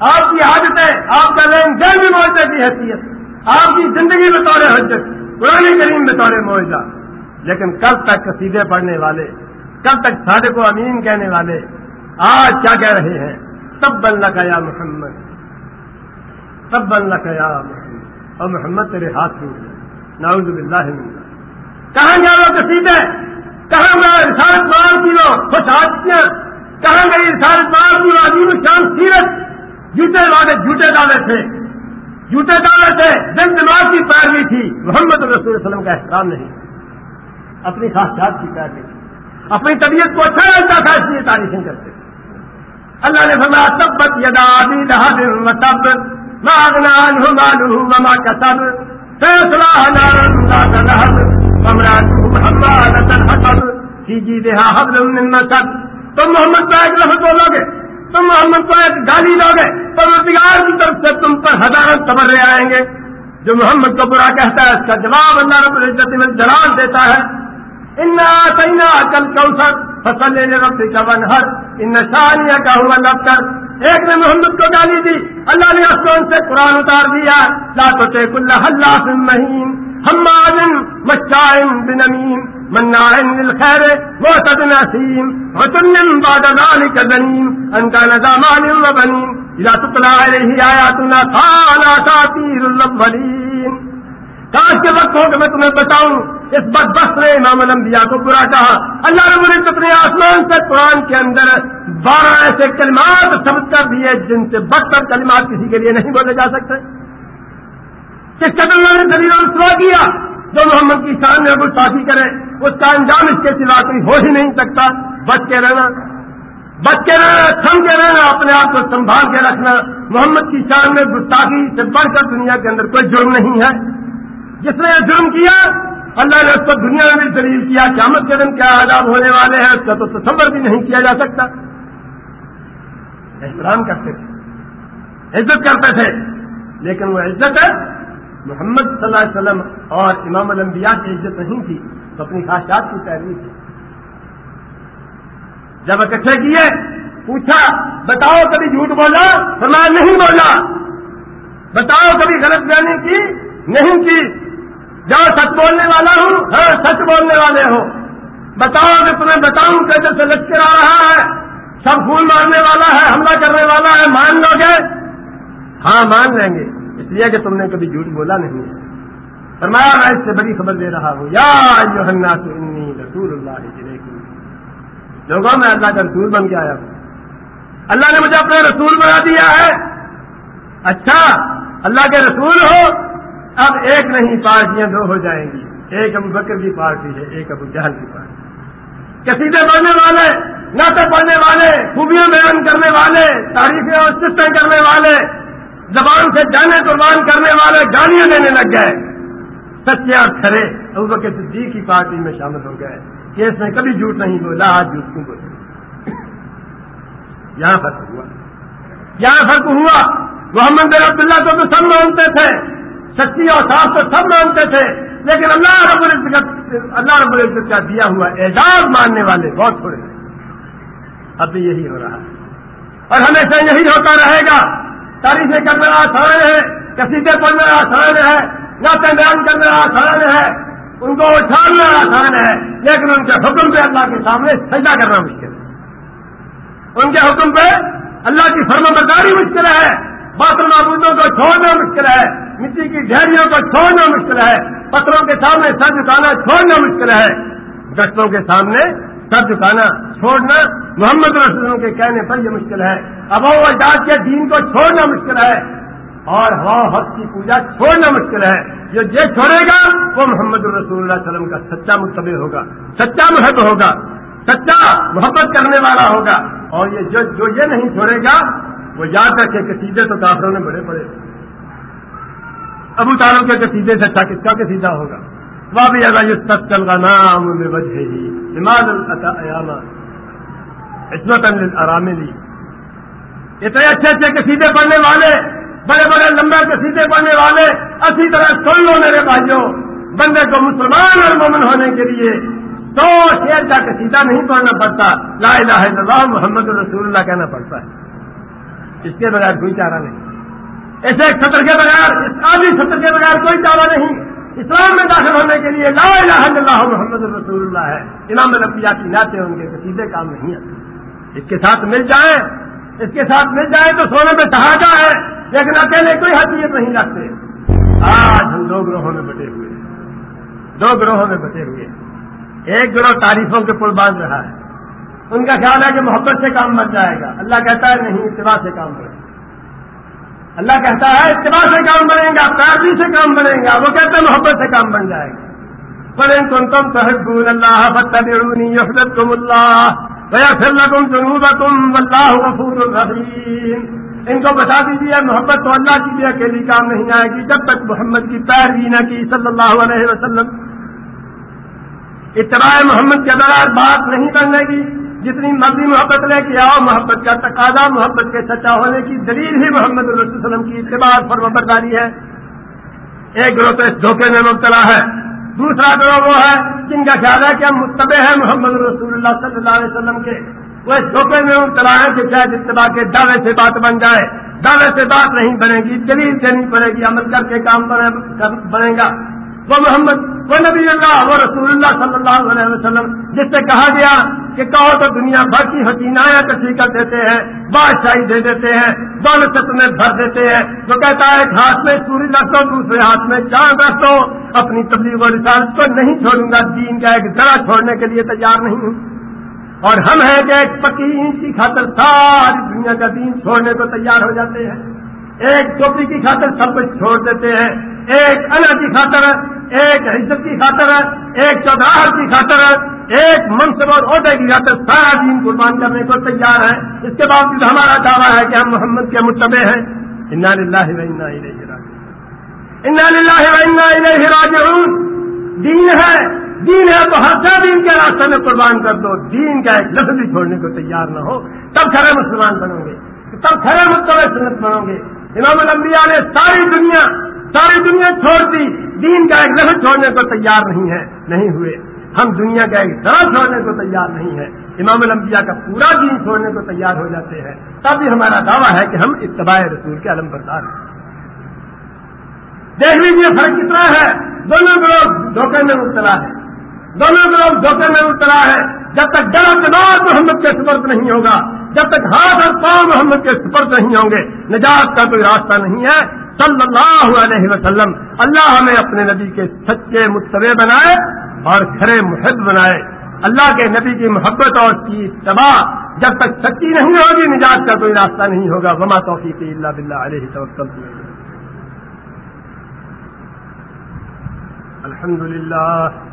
S1: آپ کی عادتیں آپ کا رین دین بھی معاہدے کی حیثیت۔ آپ کی زندگی بطور حجت، قرآن کریم بطور معاہدہ لیکن کل تک قصیدے پڑھنے والے کب تک صادق و امین کہنے والے آج کیا کہہ رہے ہیں؟ سب بن کا یا محمد سب بن کا یا محمد۔ اور محمد تیرے ہاتھ ٹوٹ ناؤز باللہ کہاں گیا وہ کسیدے کہاں گیا رسالت بار کی لو خوش آتیاں کہاں گئی رسالت بار کی لو عجیب شان سیرت؟ جوتے والے جھوٹے دعوے تھے۔ جھوٹے دعوے تھے۔ جن دماغ کی پیروی تھی۔ محمد رسول وسلم کا احترام نہیں۔ اپنی خاصیات کی پیروی تھی۔ اپنی طبیعت کو اچھا لگتا تھا، اس لیے تعریفیں کرتے اللہ نے فرمایا تبت یدا ابھی لہب و تب ماغنان ہوں مالو وما کسب، فیصلہ نارن لہب ومرات الحسب کی جی دیہا حبل من مسد۔ تم محمد کو ایک لفظ بولو گے تم محمد کو ایک گالی لو گے تو روزگار کی طرف سے تم پر ہزاروں صبر رہے آئیں گے۔ جو محمد کو برا کہتا ہے، اس کا جواب اللہ رب العزت میں جلال دیتا ہے۔ ان کل کوسر فصل ربی کا ونہر ان شانیہ کا ہوا لفظ ایک نے محمد کو گالی دی، اللہ نے آسمان سے قرآن اتار دیا، لا تو کل حلاف مہین حماد مشائن بنمیم مناع للخير معتد نسيم. وتم بعد ذلك ذنيم أن كان ذا مال وبنين. إذا تطلع عليه آياتنا قال أساطير الأولين کاش کے وقت ہو کہ میں تمہیں بتاؤں اس بد بس نے امام الانبیاء کو برا کہا۔ اللہ رب العزت نے آسمان سے قرآن کے اندر بارہ ایسے کلمات سمجھ کر دیے جن سے بدتر کلمات کسی کے لیے نہیں بولے جا سکتے۔ کس قدر نے دلیل رسوا کیا جو محمد کی شان میں گستاخی کرے، اس کا انجام اس کے سوا کوئی ہو ہی نہیں سکتا۔ بچ کے رہنا۔ بچ کے رہنا، تھم کے رہنا، اپنے آپ کو سنبھال کے رکھنا۔ محمد کی شان میں گستاخی سے بڑھ کر دنیا کے اندر کوئی جرم نہیں ہے۔ جس نے یہ جرم کیا، اللہ نے اس کو دنیا میں بھی دلیل کیا، قیامت کے دن کیا آزاد ہونے والے ہیں، اس کا تو تصور بھی نہیں کیا جا سکتا۔ احترام کرتے تھے۔ عزت کرتے تھے۔ لیکن وہ عزت ہے، محمد صلی اللہ علیہ وسلم اور امام الانبیاء کی عزت نہیں تھی، تو اپنی خواہشات کی پیروی تھی۔ جب اکٹھے کیے، پوچھا، بتاؤ کبھی جھوٹ بولا؟ فرمایا، نہیں بولا۔ بتاؤ کبھی غلط بیانی کی؟ نہیں کی۔ جاؤ سچ بولنے والا ہوں ہاں سچ بولنے والے ہو بتاؤ کہ تمہیں بتاؤں کیسے سے لشکر آ رہا ہے؟ سب پھول مارنے والا ہے، حملہ کرنے والا ہے، مان لو گے؟ ہاں مان لیں گے۔ اس لیے کہ تم نے کبھی جھوٹ بولا نہیں ہے۔ فرمایا، میں اس سے بڑی خبر دے رہا ہوں۔ یا انی رسول اللہ لوگوں، میں اللہ کا رسول بن کے آیا ہوں۔ اللہ نے مجھے اپنے رسول بنا دیا ہے۔ اچھا اللہ کے رسول ہو اب ایک نہیں، پارٹیاں دو ہو جائیں گی۔ ایک ابو بکر کی پارٹی ہے، ایک ابو جہل کی پارٹی۔ کسیدے پڑھنے والے نعتیں پڑھنے والے، خوبیاں بیان کرنے والے تاریخیں اور سسٹیں کرنے والے، زبان سے جانے قربان کرنے والے گالیاں دینے لگ گئے۔ سچے اور کھڑے، ابو بکر صدیق کی پارٹی میں شامل ہو گئے۔ کہ اس نے کبھی جھوٹ نہیں بولا، آج جھوٹ کیوں بولے؟ یہاں فرق ہوا۔ یہاں فرق ہوا۔ محمد عبداللہ کو تو سب مانتے تھے۔ سچی اور صاف تو سب مانتے تھے، لیکن اللہ رب العزت اللہ رب العزت کا دیا ہوا اعزاز ماننے والے بہت تھوڑے ہیں۔ اب بھی یہی ہو رہا ہے۔ اور ہمیشہ یہی ہوتا رہے گا۔ تاریخیں کرنا آسان ہے کسیدے پڑھنا آسان ہے نعتیں بیان کرنا آسان ہے ان کو اچھالنا آسان ہے لیکن ان کے حکم پہ اللہ کے سامنے سجا کرنا مشکل ہے۔ ان کے حکم پہ اللہ کی فرم برداری مشکل ہے۔ باتوں معبودوں کو چھوڑنا مشکل ہے، مٹی کی ڈھیریوں کو چھوڑنا مشکل ہے، پتھروں کے سامنے سر جھکانا چھوڑنا مشکل ہے۔ گشتوں کے سامنے سر جھکانا چھوڑنا محمد رسولوں کے کہنے پر یہ مشکل ہے۔ اب وہ اجاد کے دین کو چھوڑنا مشکل ہے۔ اور ہوا حق کی پوجا چھوڑنا مشکل ہے۔ جو یہ چھوڑے گا، وہ محمد الرسول اللہ علیہ وسلم کا سچا متبع ہوگا۔ سچا محب ہوگا۔ سچا محبت کرنے والا ہوگا۔ اور یہ جو جو یہ نہیں چھوڑے گا وہ یاد رکھے کہ تو کافروں نے بڑے بڑے ابو تعلق کے سیدھے سے اچھا کس کا کہ ہوگا۔ وہ بھی اگر یہ چل کا نام میں وجہ ہی اماد العامہ عصمت آرام لی اتنے اچھے اچھے کے سیدھے پڑھنے والے، بڑے بڑے لمبے کسیدے پڑھنے والے، اسی طرح سن لو میرے بھائیوں، بندے کو مسلمان اور مومن ہونے کے لیے سو شیر کا کسیدہ نہیں پڑھنا پڑتا۔ لا الہ الا اللہ، محمد رسول اللہ کہنا پڑتا ہے۔ اس کے بغیر کوئی چارہ نہیں۔ ایسے ایک سطر کے بغیر اس آدمی سطر کے بغیر کوئی چارہ نہیں۔ اسلام میں داخل ہونے کے لیے لا الہ الا اللہ محمد رسول اللہ ہے۔ امام نبیا کی ناطے ہوں گے کسیدے کام نہیں آتے۔ اس کے ساتھ مل جائیں۔ اس کے ساتھ مل جائے تو سونے میں سہاجا ہے۔ لیکن اکیلے کوئی حیثیت نہیں رکھتے۔ آج ہم دو گروہوں میں بٹے ہوئے۔ دو گروہوں میں بٹے ہوئے۔ ایک گروہ تعریفوں کے پل باندھ رہا ہے۔ ان کا خیال ہے کہ محبت سے کام بن جائے گا۔ اللہ کہتا ہے نہیں، اتباع سے کام بنے گا اللہ کہتا ہے اتباع سے کام بنے گا پیروی سے کام بنے گا وہ کہتے ہیں محبت سے کام بن جائے گا۔ بڑے تم تم تحبون اللہ فتبعونی یحببکم اللہ ویغفر لکم ذنوبکم واللہ غفور الرحیم ان کو بتا دیجیے محبت تو اللہ کی بھی اکیلی کام نہیں آئے گی۔ جب تک محمد کی پیروی نہ کی صلی اللہ علیہ وسلم، اتباع محمد کے درار بات نہیں بننے گی۔ جتنی مرضی محبت لے کے آؤ، محبت کا تقاضا، محبت کے سچا ہونے کی دلیل ہی محمد اللہ وسلم کی اتباع فرم برداری ہے۔ ایک گروہ تو اس دھوکے میں مبتلا ہے، دوسرا گروہ وہ ہے جن کا خیال ہے کہ ہم متبع ہیں محمد رسول اللہ صلی اللہ علیہ وسلم کے۔ وہ اس دھوکے میں مبتلا ہے کہ شاید اتباع کے دعوے سے بات بن جائے۔ دعوے سے بات نہیں بنے گی، دلیل دینی پڑے گی، عمل کر کے کام بنے گا۔ وہ محمد وہ نبی اللہ، وہ رسول اللہ صلی اللہ علیہ وسلم، جس سے کہا گیا کہ کہو تو دنیا بھر کی حسینایاں کٹھی کر دیتے ہیں، بادشاہی دے دیتے ہیں، دولت میں بھر دیتے ہیں۔ جو کہتا ہے ایک ہاتھ میں سورج رکھ دو دوسرے ہاتھ میں چاند رکھ دو اپنی تبلیغ و رسالت کو نہیں چھوڑوں گا۔ دین کا ایک ذرا چھوڑنے کے لیے تیار نہیں ہوں۔ اور ہم ہیں کہ ایک پکی اینٹ کی خاطر ساری دنیا کا دین چھوڑنے کو تیار ہو جاتے ہیں۔ ایک ٹوپی کی خاطر سب کچھ چھوڑ دیتے ہیں۔ ایک انا کی خاطر، ایک عزت کی خاطر، ایک چودراہٹ کی خاطر۔ ایک منصب اور عہدے کی خاطر سارا دین قربان کرنے کو تیار ہے۔ اس کے باوجود ہمارا دعویٰ ہے کہ ہم محمد کے متبع ہیں۔ انا للہ و انا الیہ راجعون۔ انا للہ و انا الیہ راجعون۔ دین ہے دین ہے تو ہر دین کے راستے میں قربان کر دو۔ دین کا ایک لفظ بھی چھوڑنے کو تیار نہ ہو۔ تب کھڑے مسلمان بنو گے۔ تب کھڑے متبع سنت بنو گے۔ امام الانبیاء نے ساری دنیا ساری دنیا چھوڑ دی۔ دین کا ایک لفظ چھوڑنے کو تیار نہیں ہے، نہیں ہوئے۔ ہم دنیا کا ایک ذرا چھوڑنے کو تیار نہیں ہے امام الانبیاء کا پورا دین چھوڑنے کو تیار ہو جاتے ہیں۔ تب بھی ہمارا دعویٰ ہے کہ ہم اتباع رسول کے علم بردار ہیں۔ دیکھ لیجیے فرق کتنا ہے۔ دونوں لوگ دھوکے میں مبتلا ہے دونوں گروہ دھوکے میں مبتلا ہے۔ جب تک ڈر دماغ محمد کے سپرد نہیں ہوگا، جب تک ہاتھ اور پاؤں محمد کے سپرد نہیں ہوں گے، نجات کا کوئی راستہ نہیں ہے۔ صلی اللہ علیہ وسلم، اللہ ہمیں اپنے نبی کے سچے متبع بنائے اور کھڑے محب بنائے۔ اللہ کے نبی کی محبت اور کی تباہ جب تک سچی نہیں ہوگی، نجات کا کوئی راستہ نہیں ہوگا۔ وما توفیق اللہ بلّہ علیہ توکل۔ الحمد لله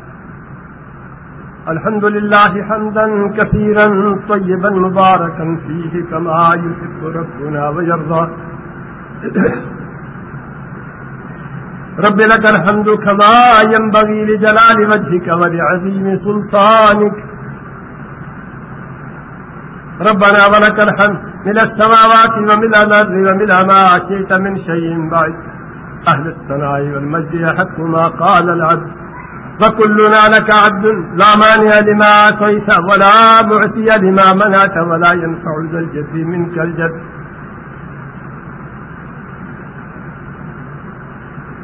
S1: الحمد لله حمدا كثيرا طيبا مباركا فيه كما يحب ربنا ويرضى. [CLEARS THROAT] رب لك الحمد كما ينبغي لجلال وجهك ولعظيم سلطانك. ربنا ولك الحمد من السماوات ومن الأرض ومن ما عشيت من شيء بعد. أهل الثناء والمجد يحق ما قال العبد. فكلنا لك عبد لا مانع لما أعطيت ولا معتي لما منعت ولا ينفع ذا الجد منك الجد.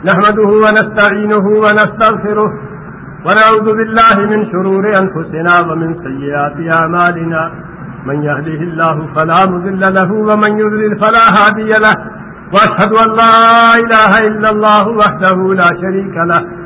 S1: نحمده ونستعينه ونستغفره ونعوذ بالله من شرور أنفسنا ومن سيئات أعمالنا. من يهده الله فلا مذل له ومن يذلل فلا هادي له. واشهد ان لا اله الا الله وحده لا شريك له.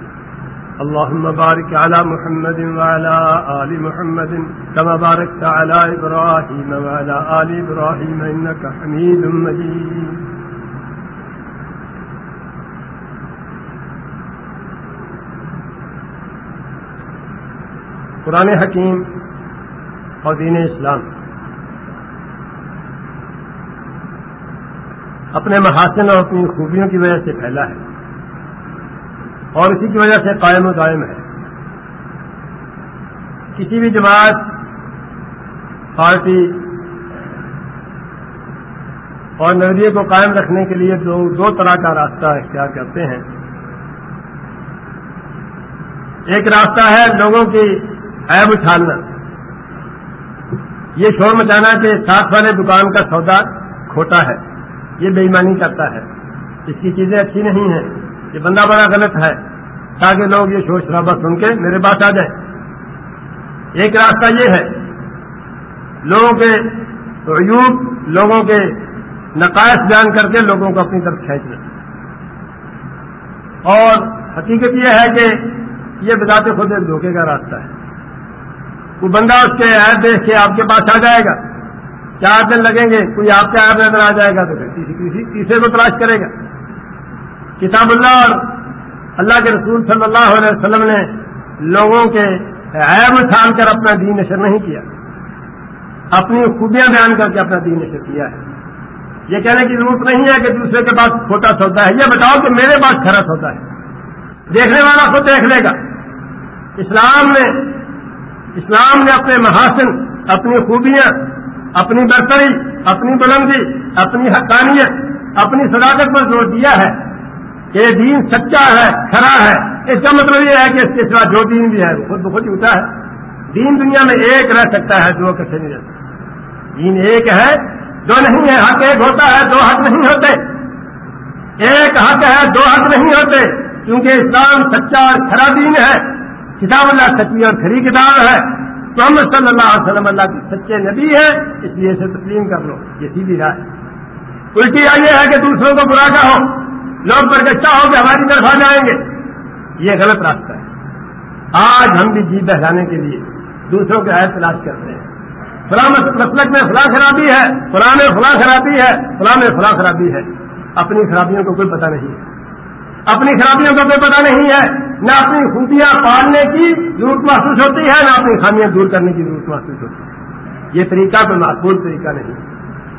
S1: اللهم بارك على محمد وعلى آل محمد كما باركت على إبراهيم وعلى آل إبراهيم إنك حميد مجيد. قرآن حکیم اور دین اسلام. اپنے محاسن اور اپنی خوبیوں کی وجہ سے پھیلا ہے۔ اور اسی کی وجہ سے قائم و دائم ہے۔ کسی بھی جماعت پارٹی اور نظریے کو قائم رکھنے کے لیے دو دو طرح کا راستہ اختیار کرتے ہیں۔ ایک راستہ ہے لوگوں کی عیب اچھالنا یہ شور مچانا کہ ساتھ والے دکان کا سودا کھوٹا ہے، یہ بےمانی کرتا ہے۔ اس کی چیزیں اچھی نہیں ہیں۔ یہ بندہ بڑا غلط ہے، تاکہ لوگ یہ شور شرابہ سن کے میرے پاس آ جائیں۔ ایک راستہ یہ ہے، لوگوں کے عیوب، لوگوں کے نقائص بیان کر کے لوگوں کو اپنی طرف کھینچنا اور حقیقت یہ ہے کہ یہ بذات خود ایک دھوکے کا راستہ ہے۔ وہ بندہ اس کے عید دیکھ کے آپ کے پاس آ جائے گا۔ چار دن لگیں گے، کوئی آپ کے عید نظر آ جائے گا تو پھر کسی کسی تیسرے کو تلاش کرے گا۔ کتاب اللہ اور اللہ کے رسول صلی اللہ علیہ وسلم نے لوگوں کے عیب چھان کر اپنا دین نشر نہیں کیا۔ اپنی خوبیاں بیان کر کے اپنا دین نشر کیا ہے۔ یہ کہنے کی ضرورت نہیں ہے کہ دوسرے کے پاس کھوٹا سودا ہے۔ یہ بتاؤ کہ میرے پاس کھڑا سودا ہے۔ دیکھنے والا خود دیکھ لے گا۔ اسلام نے اسلام نے اپنے محاسن، اپنی خوبیاں، اپنی برتری، اپنی بلندی، اپنی حقانیت، اپنی صداقت پر زور دیا ہے۔ کہ دین سچا ہے کھڑا ہے۔ اس کا مطلب یہ ہے کہ اس کے سوا جو دین بھی ہے، وہ خود بخود ہوتا ہے۔ دین دنیا میں ایک رہ سکتا ہے دو کیسے نہیں رہ سکتا۔ دین ایک ہے، دو نہیں ہے، حق ایک ہوتا ہے، دو حق نہیں ہوتے۔ ایک حق ہے، دو حق نہیں ہوتے۔ کیونکہ اسلام سچا اور کھڑا دین ہے۔ کتاب اللہ سچی اور کھری کتاب ہے۔ تو ہم صلی اللہ علیہ وسلم اللہ کی سچے نبی ہے اس لیے اسے تسلیم کر لو، یہ سیدھی رائے۔ الٹی یہ ہے کہ دوسروں کو برا کا ہو لوگ برگشتہ ہو کہ ہماری طرف آ جائیں گے۔ یہ غلط راستہ ہے۔ آج ہم بھی جی بہلانے کے لیے دوسروں کے آئے تلاش کرتے ہیں۔ فلاں مسلک میں فلاں خرابی ہے فلاں میں فلاں خرابی ہے فلاں میں فلاں خرابی ہے۔ اپنی خرابیوں کو کوئی پتہ نہیں ہے۔ اپنی خرابیوں کا کوئی پتہ نہیں ہے۔ نہ اپنی خوبیاں پالنے کی ضرورت محسوس ہوتی ہے، نہ اپنی خامیاں دور کرنے کی ضرورت محسوس ہوتی ہے۔ یہ طریقہ کوئی معقول طریقہ نہیں۔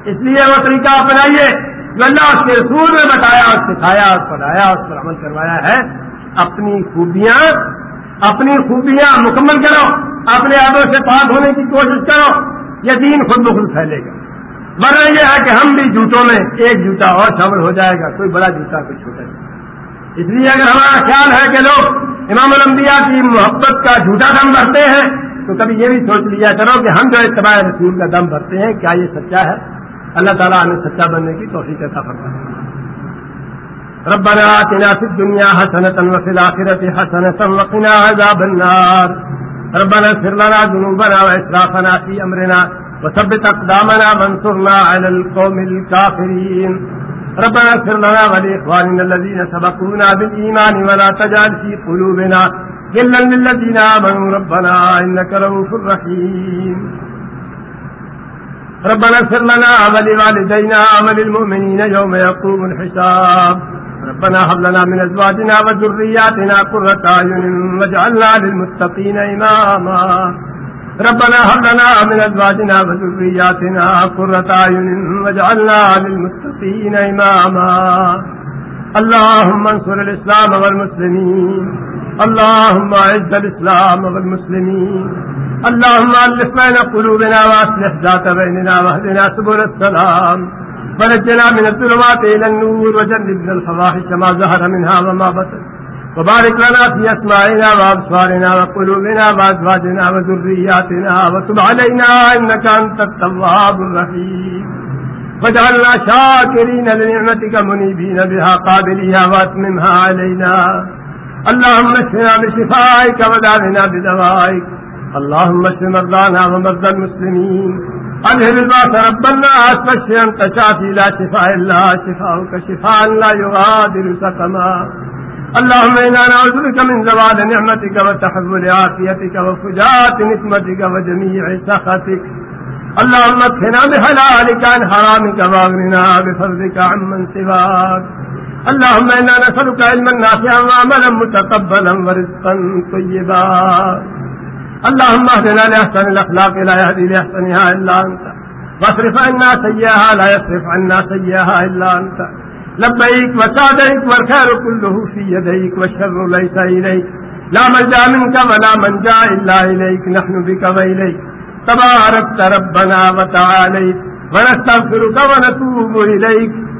S1: اس لیے وہ طریقہ اپنائیے۔ جو اللہ اس کے رسول نے بتایا سکھایا پڑھایا اس پر عمل کروایا ہے، اپنی خوبیاں اپنی خوبیاں مکمل کرو، اپنے آدوں سے پاک ہونے کی کوشش کرو، یہ دین خود بخود پھیلے گا۔ ورنہ یہ ہے کہ ہم بھی جوتوں میں ایک جوتا اور شامل ہو جائے گا، کوئی بڑا جوتا، کوئی چھوٹا اس لیے اگر ہمارا خیال ہے کہ لوگ امام الانبیاء کی محبت کا جھوٹا دم بھرتے ہیں، تو کبھی یہ بھی سوچ لیا کرو کہ ہم جو اتباع رسول کا دم بھرتے ہیں، کیا یہ سچا ہے؟ اللہ تعالیٰ ہمیں سچا بننے کی توفیق عطا فرمائے۔ ربنا آتنا في الدنيا حسنة وفي الآخرة حسنة وقنا عذاب النار۔ ربنا اغفر لنا ذنوبنا وإسرافنا في أمرنا وثبت أقدامنا وانصرنا على القوم الكافرين۔ ربنا اغفر لنا ولإخواننا الذين سبقونا بالإيمان ولا تجعل في قلوبنا غلا للذين آمنوا ربنا إنك رؤوف رحيم۔ ربنا اغفر لنا ولوالدينا وللمؤمنين يوم يقوم الحساب. ربنا هب لنا من ازواجنا وذرياتنا قرة اعين واجعلنا للمتقين اماما ربنا هب لنا من ازواجنا وذرياتنا قرة اعين واجعلنا للمتقين اماما اللهم انصر الاسلام والمسلمين. اللهم اعز الاسلام والمسلمين. اللهم الف بين قلوبنا واصلح ذات بيننا واهدنا سبل السلام. ونجنا من الظلمات الى النور وجنبنا الفواحش ما ظهر منها وما بطن. وبارك لنا في اسماعنا وابصارنا وقلوبنا وازواجنا وذرياتنا. وتب علينا انك انت التواب الرحيم. واجعلنا شاكرين لنعمتك منيبين بها قابلها واتممها علينا. اللهم اشفنا بشفائك ودعنا بدوائك اللهم اشف مرضانا ومرضى المسلمين. اذهب الباس رب الناس انت شافي لا شفاء الا شفاؤك شفاء لا يغادر سقما. اللهم انا نعوذ بك من زوال نعمتك وتحول عافيتك وفجاءة نقمتك وجميع سخطك. اللهم اكفنا بحلالك عن حرامك واغننا بفضلك عمن سواك. اللهم انا نسألك علما نافعا وعملا متقبلا ورزقا طيبا. اللهم اهدنا لاحسن الاخلاق لا يهدي لاحسنها الا انت واصرف عنا سيئها لا يصرف عنا سيئها الا انت لبيك وسعديك والخير كله في يديك والشر ليس اليك لا ملجا منك ولا منجا الا اليك نحن بك واليك تباركت ربنا وتعاليت. ونستغفرك ونتوب اليك